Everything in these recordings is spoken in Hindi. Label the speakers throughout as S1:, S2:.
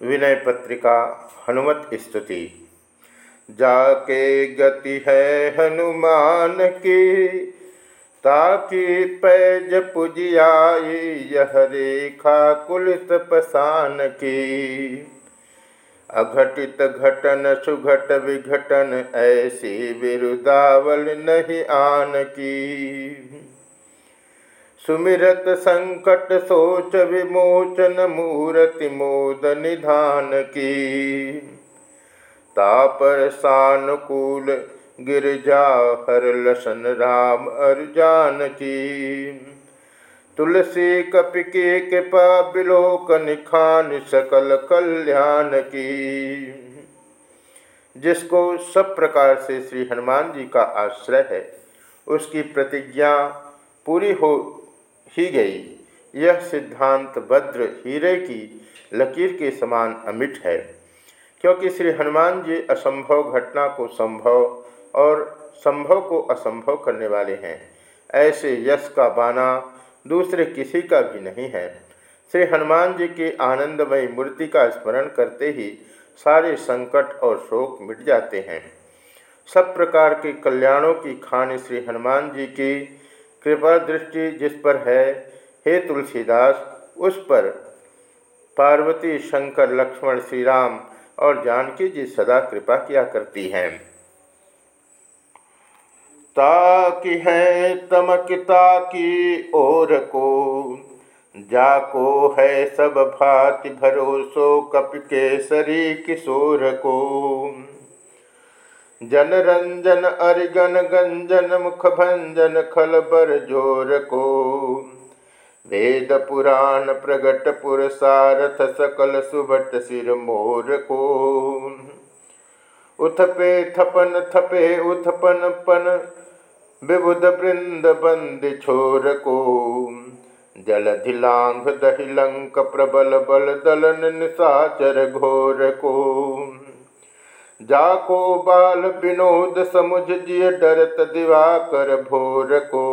S1: विनय पत्रिका हनुमत स्तुति। जाके गति है हनुमान की, ताकि पैज पुजियाई यह रेखा कुलित पसान की। अघटित घटन, सुघट विघटन, ऐसी विरुदावल नहीं आन की। सुमिरत संकट सोच विमोचन मूर्ति मोद निधान की। तापर सानुकूल गिरजा हर लसन राम अर्जान की। तुलसी कपिके कृपा बिलोक निखान सकल कल्याण की। जिसको सब प्रकार से श्री हनुमान जी का आश्रय है, उसकी प्रतिज्ञा पूरी हो ही गई। यह सिद्धांत भद्र हीरे की लकीर के समान अमिट है, क्योंकि श्री हनुमान जी असंभव घटना को संभव और संभव को असंभव करने वाले हैं। ऐसे यश का बाना दूसरे किसी का भी नहीं है। श्री हनुमान जी की आनंदमयी मूर्ति का स्मरण करते ही सारे संकट और शोक मिट जाते हैं। सब प्रकार के कल्याणों की खान श्री हनुमान जी की कृपा दृष्टि जिस पर है, हे तुलसीदास, उस पर। पार्वती, शंकर, लक्ष्मण श्री राम और जानकी जी सदा कृपा किया करती हैं। ताकि है तमकिता की ओर को, जाको है सब भाति भरोसो कप केसरी किशोर को। जन रंजन अरिगन गंजन मुख भंजन खल बर ज़ोर को। वेद पुराण प्रगट पुर सारथ सकल सुभट सिर मोर को। उथपे थपन थपे उथपन पन विबुध वृंद बंद छोर को। जल धिलांग दहिलंक प्रबल बल दलन निशाचर घोर को। जाको बाल विनोद समुझ जिय डरत दिवाकर भोर को।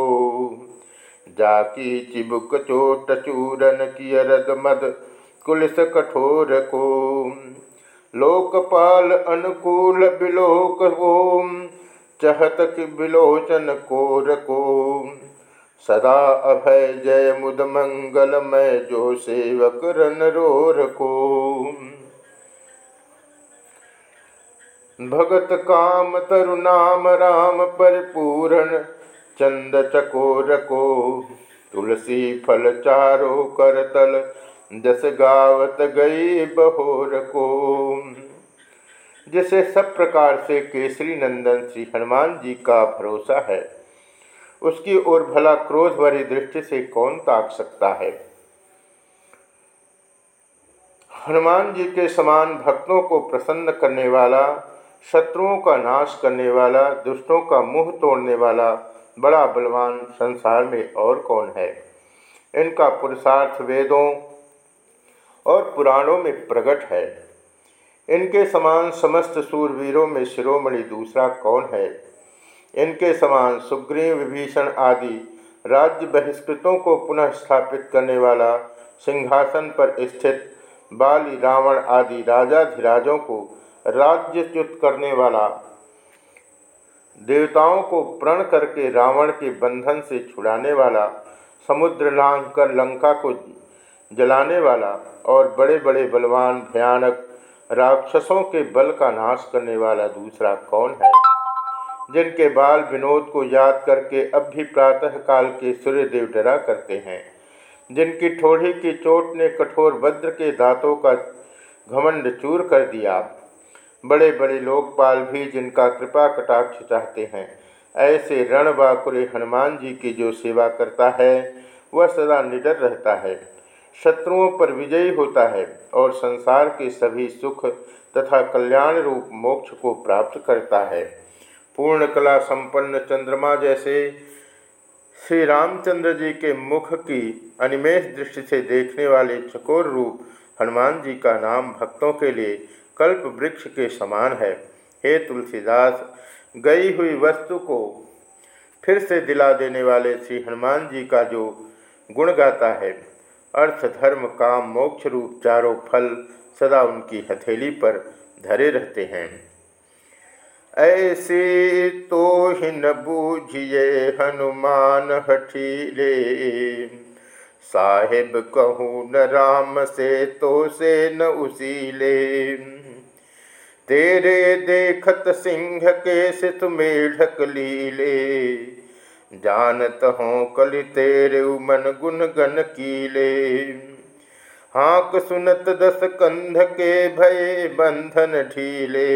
S1: जाकी चिबुक चोट चूरन किय रद मद कुलिस कठोर को। लोकपाल अनुकूल बिलोक ओम, चहत कि बिलोचन कोर को। सदा अभय जय मुद मंगलमय जो सेवक रन रोर को। भगत काम तरुनाम राम परिपूर्ण, चंद चकोर को तुलसी फल चारो कर तल, जस गावत गई बहोर को। जिसे सब प्रकार से केसरी नंदन श्री हनुमान जी का भरोसा है, उसकी ओर भला क्रोध भरी दृष्टि से कौन ताक सकता है? हनुमान जी के समान भक्तों को प्रसन्न करने वाला शत्रुओं का नाश करने वाला, दुष्टों का मुँह तोड़ने वाला बड़ा बलवान संसार में और कौन है? इनका पुरुषार्थ वेदों और पुराणों में प्रकट है। इनके समान समस्त सूरवीरों में शिरोमणि दूसरा कौन है? इनके समान सुग्रीव, विभीषण आदि राज्य बहिष्कृतों को पुनः स्थापित करने वाला, सिंहासन पर स्थित बाली रावण आदि राजाधिराजों को राज्यच्युत करने वाला। देवताओं को प्रण करके रावण के बंधन से छुड़ाने वाला, समुद्र लांघ कर लंका को जलाने वाला और बड़े बड़े बलवान, भयानक राक्षसों के बल का नाश करने वाला दूसरा कौन है? जिनके बाल विनोद को याद करके अब भी प्रातः काल के सूर्यदेव डरा करते हैं। जिनकी ठोड़ी की चोट ने कठोर वज्र के दांतों का घमंड चूर कर दिया। बड़े बड़े लोकपाल भी जिनका कृपा कटाक्ष चाहते हैं। ऐसे रणबाकुरे हनुमान जी की जो सेवा करता है, वह सदा निडर रहता है। शत्रुओं पर विजयी होता है और संसार के सभी सुख तथा कल्याण रूप मोक्ष को प्राप्त करता है। पूर्ण कला संपन्न चंद्रमा जैसे श्री रामचंद्र जी के मुख की अनिमेष दृष्टि से देखने वाले चकोर रूप हनुमान जी का नाम भक्तों के लिए कल्प वृक्ष के समान है। हे तुलसीदास, गई हुई वस्तु को फिर से दिला देने वाले श्री हनुमान जी का जो गुण गाता है, अर्थ, धर्म, काम, मोक्ष रूप चारों फल सदा उनकी हथेली पर धरे रहते हैं। ऐसे तो ही न बूझिए हनुमान हठीले। साहेब कहूँ न राम से तो से न उसीले। तेरे देखत सिंह के सित मेढक लीले। जानत हो कलि तेरे मन गुन गन कीले। हाँक सुनत दस कंध के भय बंधन ढीले।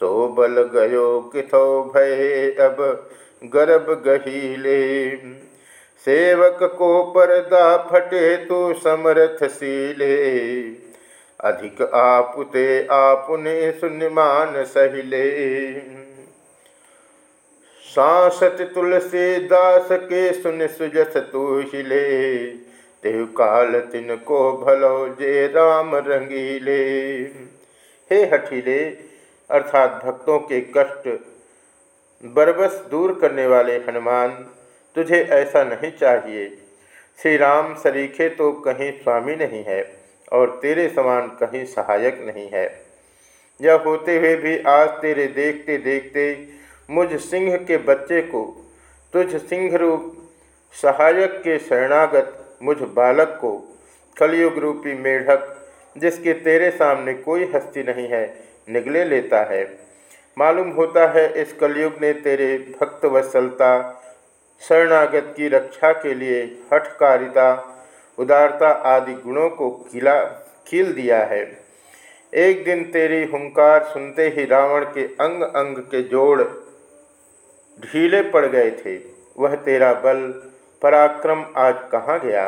S1: सो बल गयो किथो भय अब गर्भ गहीले। सेवक को परदा फटे तो समर्थ सीले। अधिक आपुते आपने सुनिमान सहिले। सांसत तुलसी दास के सुन सुजस तू हिले। तेहु काल तिन को भलो जे राम रंगीले। हे हठीले, अर्थात भक्तों के कष्ट बरबस दूर करने वाले हनुमान, तुझे ऐसा नहीं चाहिए। श्री राम सरीखे तो कहीं स्वामी नहीं है। और तेरे समान कहीं सहायक नहीं है। यह होते हुए भी आज तेरे देखते देखते मुझ सिंह के बच्चे को, तुझ सिंह रूप सहायक के शरणागत मुझ बालक को, कलयुग रूपी मेढक जिसके तेरे सामने कोई हस्ती नहीं है, निगले लेता है। मालूम होता है इस कलयुग ने तेरे भक्त वत्सलता शरणागत की रक्षा के लिए हठकारिता उदारता आदि गुणों को खिला, खिल दिया है। एक दिन तेरी हुंकार सुनते ही रावण के अंग अंग के जोड़ ढीले पड़ गए थे। वह तेरा बल, पराक्रम आज कहाँ गया?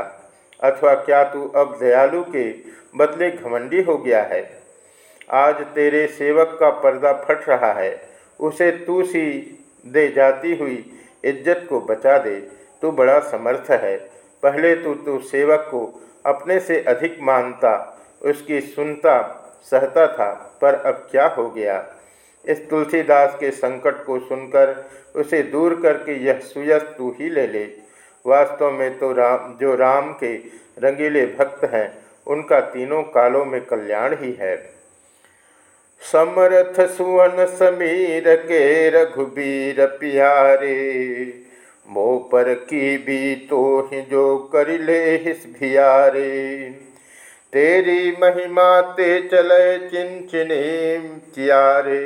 S1: अथवा क्या तू अब दयालु के बदले घमंडी हो गया है? आज तेरे सेवक का पर्दा फट रहा है। उसे तू सी दे जाती हुई इज़्ज़त को बचा दे। तू बड़ा समर्थ है। पहले तो तू सेवक को अपने से अधिक मानता, उसकी सुनता, सहता था, पर अब क्या हो गया? इस तुलसीदास के संकट को सुनकर, उसे दूर करके यह सुयस तू ही ले ले। वास्तव में तो राम, जो राम के रंगीले भक्त हैं, उनका तीनों कालों में कल्याण ही है। समरथ सुवन समीर के रघुबीर प्यारे पर की भी तो ही जो कर ले भियारे। तेरी महिमा ते चले चिंचने चियारे।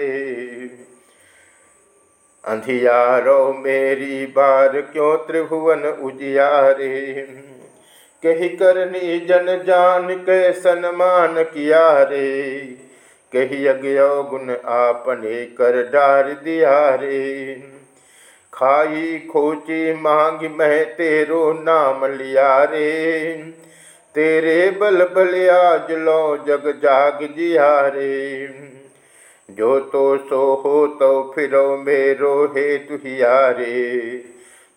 S1: अंधियारो मेरी बार क्यों त्रिभुवन उजियारे? कही करनी जन जान के सन्मान किया रे कही अज्ञो गुण आपने कर डार दिया रे खाई खोची मांग मैं तेरो नाम लिया रे। तेरे बल बल आज लो जग जाग जिया रे। जो तो सो हो तो फिरो मेरो हे तुहिया रे।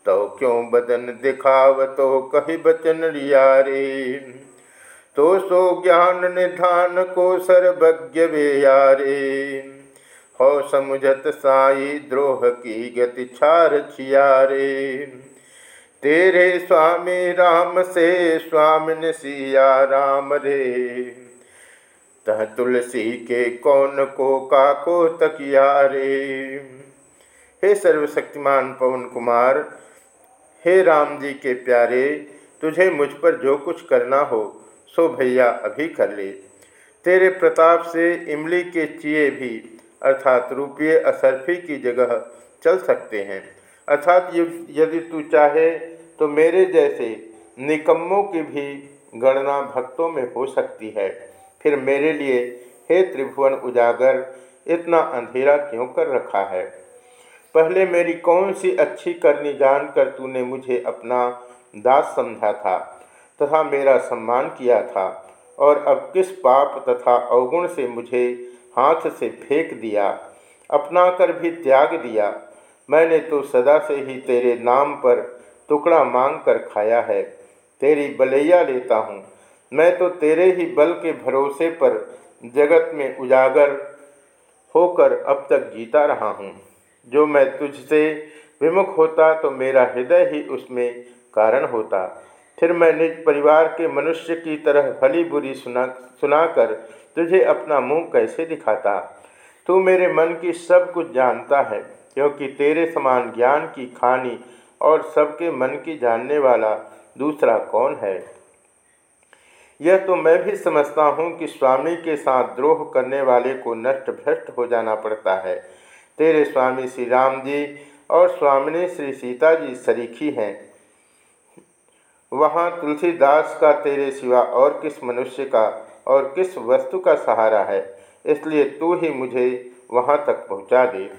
S1: तो क्यों बदन दिखाव तो कही बचन लिया रे। तो सो ज्ञान निधान को सर्वज्ञ वे यारे हो समुझत साई द्रोह की गति छार छियारे। तेरे स्वामी राम से स्वामिन सिया राम रे। तह तुलसी के कौन को का को तकिया रे हे सर्वशक्तिमान पवन कुमार, हे राम जी के प्यारे, तुझे मुझ पर जो कुछ करना हो, सो भैया अभी कर ले। तेरे प्रताप से इमली के चिए भी अर्थात रुपये असरफी की जगह चल सकते हैं। अर्थात यदि तू चाहे तो मेरे जैसे निकम्मों की भी गणना भक्तों में हो सकती है। फिर मेरे लिए हे त्रिभुवन उजागर, इतना अंधेरा क्यों कर रखा है? पहले मेरी कौन सी अच्छी करनी जानकर तूने मुझे अपना दास समझा था, तथा मेरा सम्मान किया था, और अब किस पाप तथा अवगुण से मुझे हाथ से फेंक दिया अपना कर भी त्याग दिया। मैंने तो सदा से ही तेरे नाम पर टुकड़ा मांग कर खाया है। तेरी बलैया लेता हूँ। मैं तो तेरे ही बल के भरोसे पर जगत में उजागर होकर अब तक जीता रहा हूँ। जो मैं तुझसे विमुख होता तो मेरा हृदय ही उसमें कारण होता। फिर मैं निज परिवार के मनुष्य की तरह भली बुरी सुना, सुनाकर तुझे अपना मुँह कैसे दिखाता? तू मेरे मन की सब कुछ जानता है, क्योंकि तेरे समान ज्ञान की खानी और सबके मन की जानने वाला दूसरा कौन है? यह तो मैं भी समझता हूँ कि स्वामी के साथ द्रोह करने वाले को नष्ट भ्रष्ट हो जाना पड़ता है। तेरे स्वामी श्री राम जी और स्वामिनी श्री सीता जी सरीखी हैं। वहाँ तुलसीदास का तेरे सिवा और किस मनुष्य का और किस वस्तु का सहारा है? इसलिए तू ही मुझे वहाँ तक पहुँचा दे।